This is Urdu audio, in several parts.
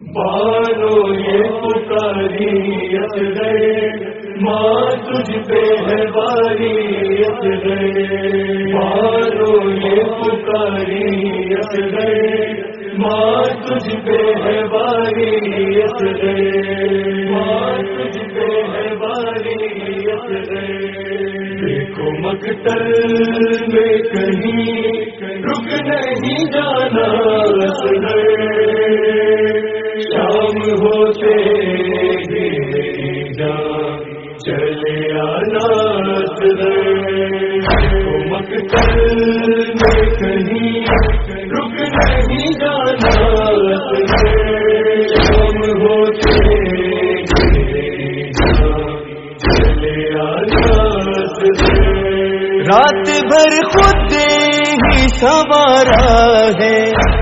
بارو یہ پکاریت گئے ماں تجھ پہ ہے باریت گئے بارو یہ پکاریت گئے ماں تجھ پہ ہے باریت گئے ماں تجھ پہ ہے باریت گئے دیکھو مکتل میں کہیں رک نہیں جانا گئے شام ہوتے جان چلے آنا مکتل کہیں رک نہیں جانا شام ہوتے چلے آنا رات بھر خود ہی سوارا ہے،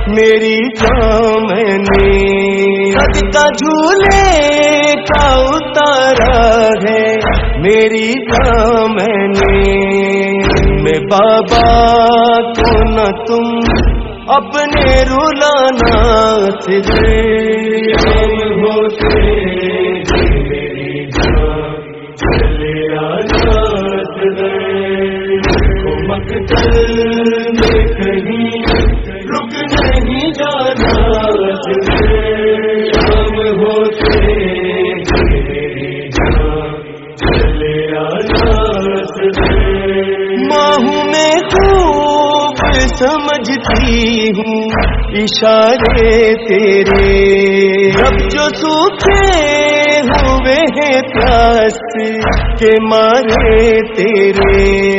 میری جام نے کا جھولے کا اتارا ہے، میری جام نے میں بابا کو نہ تم اپنے رولانا سے ہوتے سمجھتی ہوں اشارے تیرے۔ اب جو سوکھے ہوئے ہیں پیاس کے مارے تیرے۔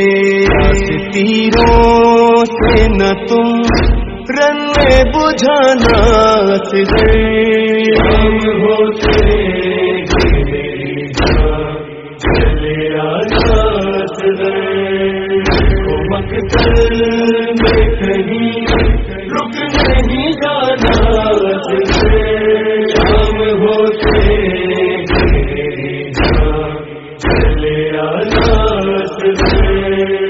تیروں سے نہ تم رن بجھانا سے ہوتے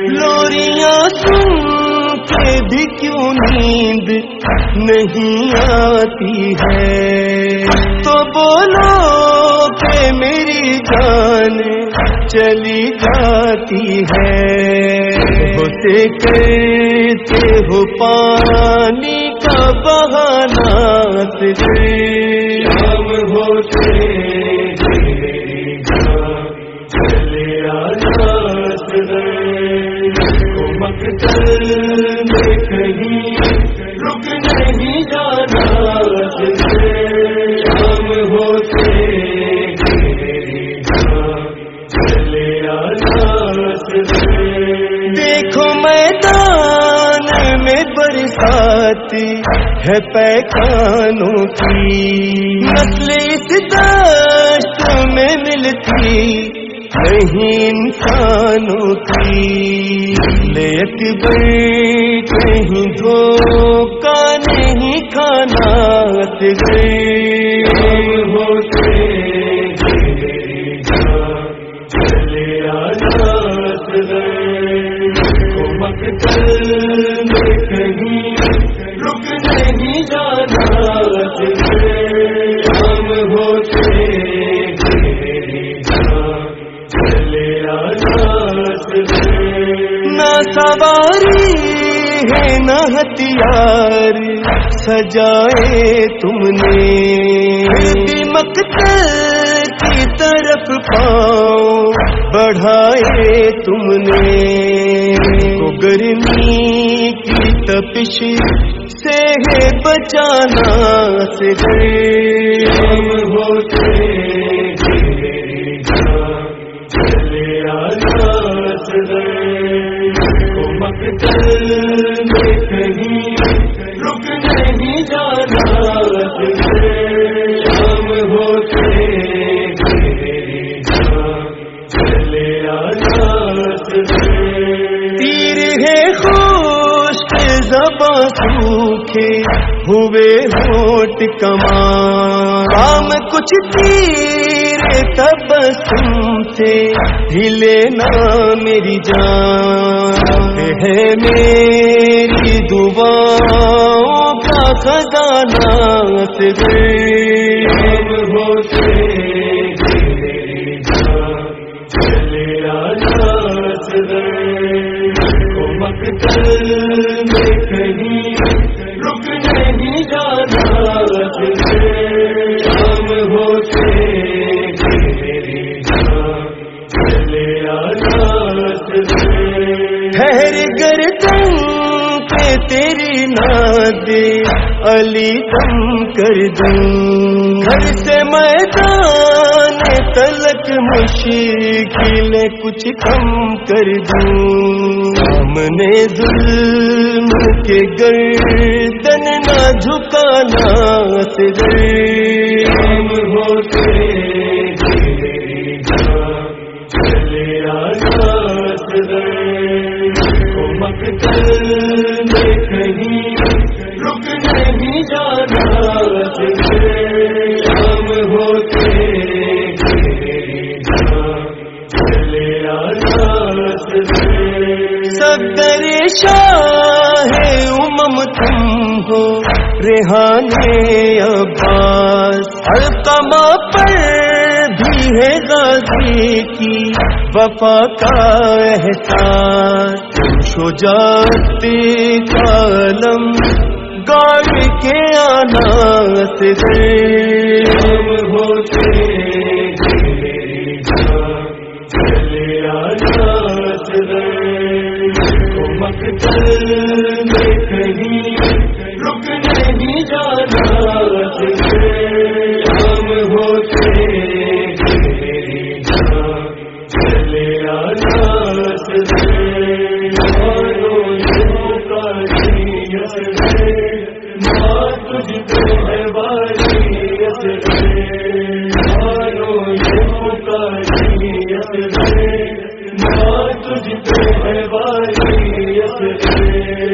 لوریاں سن کے بھی کیوں نیند نہیں آتی ہے؟ تو بولو کہ میری جان چلی جاتی ہے۔ ہوتے کہتے ہو پانی کا بہانا شام ہوتے میری جان چلے آنا مکتل میں کہیں برساتی ہے پیکانوں کی۔ نسل اس میں ملتی، نہیں انسانوں کی۔ لیک بڑی کہیں دھوکہ نہیں، کھانا شام نہ سواری ہے، نہ ہتھیار، سجائے تم نے۔ مکتل کی طرف پاؤں، بڑھائے تم نے۔ گرمی کی تپش سے ہے بچانا سے ہوتے رک نہیں جانا ہوتے چلے تیر ہے خوش زباں سوکھے، ہوئے ہوٹ کمان کام کچھ تیر تبسم سے ہلے نہ میری جان۔ ہے میری دعا کا خزانہ گئے ہوتے تیری نادے علی دم کر دوں۔ گھر سے میدان تلک مشکل کچھ کم کر دوں۔ نے ظلم کے گردن نہ جھکانا سر ہم ہوتے مقتل میں کہیں رک نہیں جانا ہم ہوتے چلے آنا صدر شاہ امم تم ہو ریحانے عباس، القمہ پر بھی ہے غازی کی وفا کا احساس شجاعت کالم گاڑ کے آنا سے۔ ہوتے چلے آنا میں کہیں تجھ پہ ہے واریت ماں